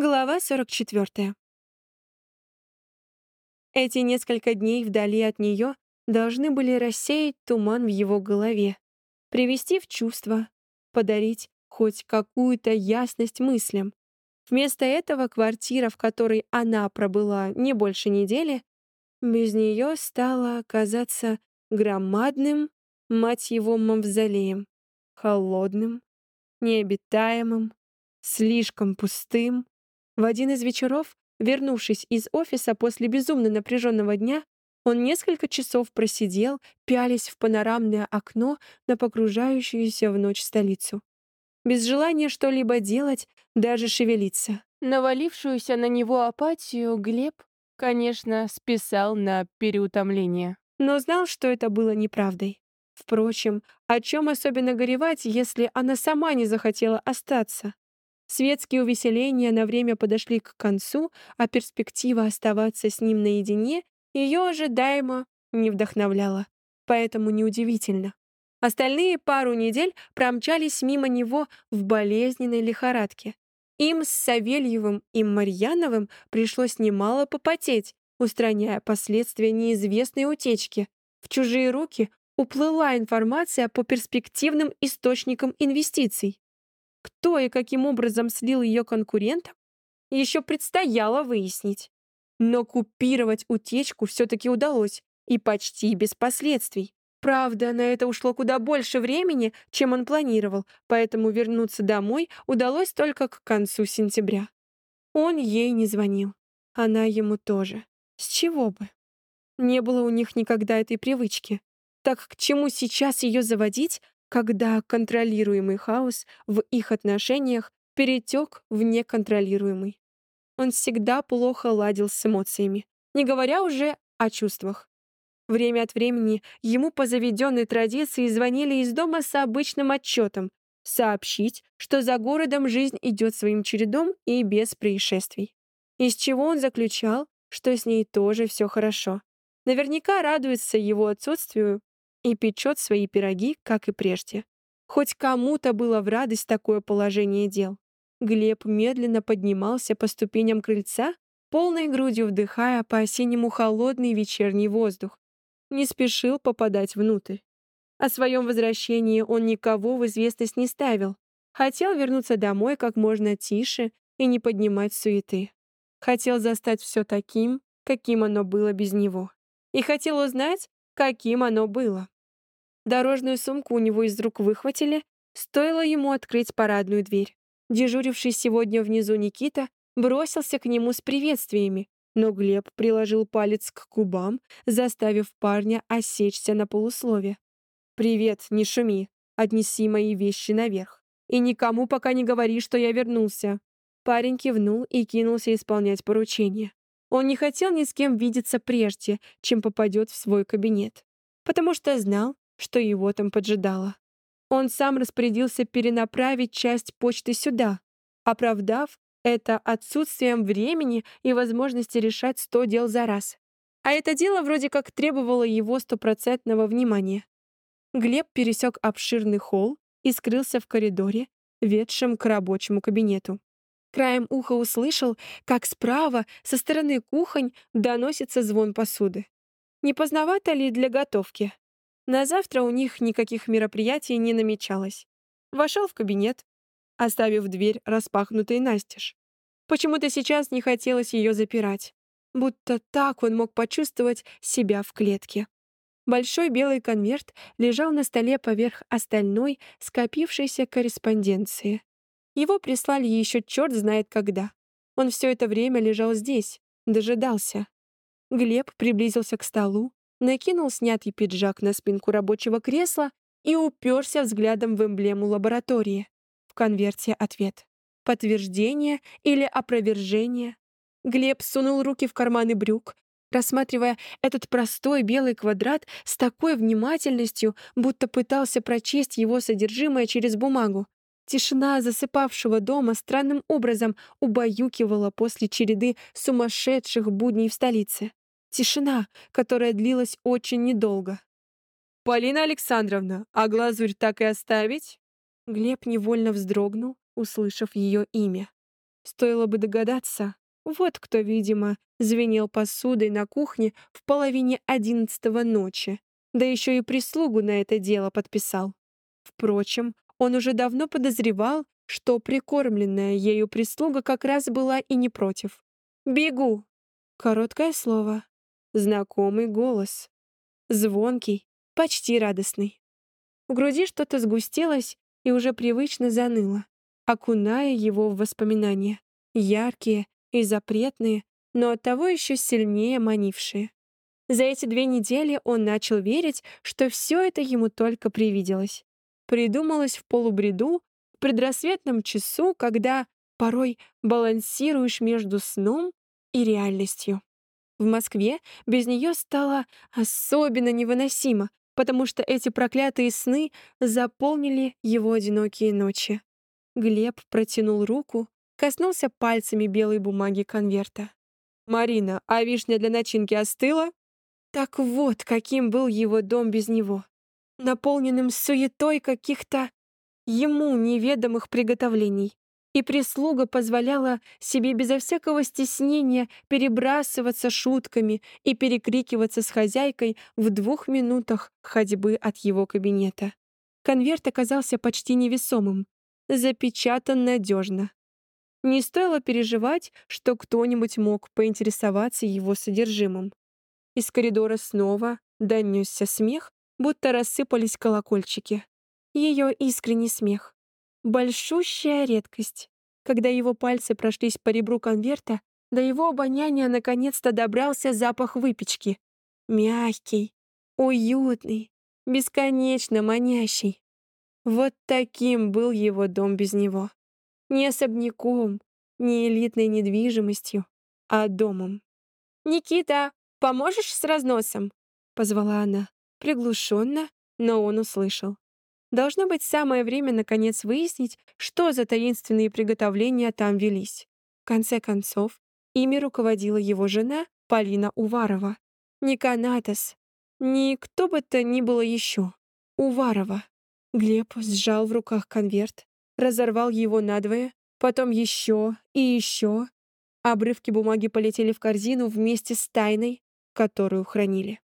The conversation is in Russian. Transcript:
Глава 44. Эти несколько дней вдали от нее должны были рассеять туман в его голове, привести в чувство, подарить хоть какую-то ясность мыслям. Вместо этого квартира, в которой она пробыла не больше недели, без нее стала казаться громадным, мать его, мавзолеем, холодным, необитаемым, слишком пустым. В один из вечеров, вернувшись из офиса после безумно напряженного дня, он несколько часов просидел, пялясь в панорамное окно на погружающуюся в ночь столицу. Без желания что-либо делать, даже шевелиться. Навалившуюся на него апатию Глеб, конечно, списал на переутомление. Но знал, что это было неправдой. Впрочем, о чем особенно горевать, если она сама не захотела остаться? Светские увеселения на время подошли к концу, а перспектива оставаться с ним наедине ее ожидаемо не вдохновляла. Поэтому неудивительно. Остальные пару недель промчались мимо него в болезненной лихорадке. Им с Савельевым и Марьяновым пришлось немало попотеть, устраняя последствия неизвестной утечки. В чужие руки уплыла информация по перспективным источникам инвестиций. Кто и каким образом слил ее конкурентам, еще предстояло выяснить. Но купировать утечку все-таки удалось, и почти без последствий. Правда, на это ушло куда больше времени, чем он планировал, поэтому вернуться домой удалось только к концу сентября. Он ей не звонил. Она ему тоже. С чего бы? Не было у них никогда этой привычки. Так к чему сейчас ее заводить, когда контролируемый хаос в их отношениях перетек в неконтролируемый? Он всегда плохо ладил с эмоциями, не говоря уже о чувствах. Время от времени ему по заведенной традиции звонили из дома с обычным отчетом сообщить, что за городом жизнь идет своим чередом и без происшествий. Из чего он заключал, что с ней тоже все хорошо. Наверняка радуется его отсутствию и печет свои пироги, как и прежде. Хоть кому-то было в радость такое положение дел. Глеб медленно поднимался по ступеням крыльца, полной грудью вдыхая по-осеннему холодный вечерний воздух. Не спешил попадать внутрь. О своем возвращении он никого в известность не ставил. Хотел вернуться домой как можно тише и не поднимать суеты. Хотел застать все таким, каким оно было без него. И хотел узнать, каким оно было. Дорожную сумку у него из рук выхватили, стоило ему открыть парадную дверь. Дежуривший сегодня внизу Никита бросился к нему с приветствиями, но Глеб приложил палец к губам, заставив парня осечься на полуслове. «Привет, не шуми. Отнеси мои вещи наверх. И никому пока не говори, что я вернулся». Парень кивнул и кинулся исполнять поручение. Он не хотел ни с кем видеться прежде, чем попадет в свой кабинет, потому что знал, что его там поджидало. Он сам распорядился перенаправить часть почты сюда, оправдав это отсутствием времени и возможности решать сто дел за раз. А это дело вроде как требовало его стопроцентного внимания. Глеб пересек обширный холл и скрылся в коридоре, ведшем к рабочему кабинету. Краем уха услышал, как справа, со стороны кухонь, доносится звон посуды. Не поздновато ли для готовки? На завтра у них никаких мероприятий не намечалось. Вошел в кабинет, оставив дверь распахнутой настежь. Почему-то сейчас не хотелось ее запирать. Будто так он мог почувствовать себя в клетке. Большой белый конверт лежал на столе поверх остальной скопившейся корреспонденции. Его прислали еще черт знает когда. Он все это время лежал здесь, дожидался. Глеб приблизился к столу, накинул снятый пиджак на спинку рабочего кресла и уперся взглядом в эмблему лаборатории. В конверте ответ. Подтверждение или опровержение. Глеб сунул руки в карманы брюк, рассматривая этот простой белый квадрат с такой внимательностью, будто пытался прочесть его содержимое через бумагу. Тишина засыпавшего дома странным образом убаюкивала после череды сумасшедших будней в столице. Тишина, которая длилась очень недолго. «Полина Александровна, а глазурь так и оставить?» Глеб невольно вздрогнул, услышав ее имя. Стоило бы догадаться. Вот кто, видимо, звенел посудой на кухне в половине одиннадцатого ночи. Да еще и прислугу на это дело подписал. Впрочем, он уже давно подозревал, что прикормленная ею прислуга как раз была и не против. «Бегу!» Короткое слово. Знакомый голос. Звонкий, почти радостный. В груди что-то сгустилось и уже привычно заныло, окуная его в воспоминания. Яркие и запретные, но оттого еще сильнее манившие. За эти две недели он начал верить, что все это ему только привиделось. Придумалось в полубреду, в предрассветном часу, когда порой балансируешь между сном и реальностью. В Москве без нее стало особенно невыносимо, потому что эти проклятые сны заполнили его одинокие ночи. Глеб протянул руку, коснулся пальцами белой бумаги конверта. «Марина, а вишня для начинки остыла?» Так вот, каким был его дом без него. Наполненным суетой каких-то ему неведомых приготовлений. И прислуга позволяла себе безо всякого стеснения перебрасываться шутками и перекрикиваться с хозяйкой в двух минутах ходьбы от его кабинета. Конверт оказался почти невесомым, запечатан надежно. Не стоило переживать, что кто-нибудь мог поинтересоваться его содержимым. Из коридора снова донесся смех, будто рассыпались колокольчики. Ее искренний смех. Большущая редкость. Когда его пальцы прошлись по ребру конверта, до его обоняния наконец-то добрался запах выпечки. Мягкий, уютный, бесконечно манящий. Вот таким был его дом без него. Не особняком, не элитной недвижимостью, а домом. «Никита, Поможешь с разносом?» — позвала она. Приглушенно, но он услышал. Должно быть самое время наконец выяснить, что за таинственные приготовления там велись. В конце концов, ими руководила его жена Полина Уварова. Не Канатос, ни кто бы то ни было еще. Уварова. Глеб сжал в руках конверт, разорвал его надвое, потом еще и еще. Обрывки бумаги полетели в корзину вместе с тайной, которую хранили.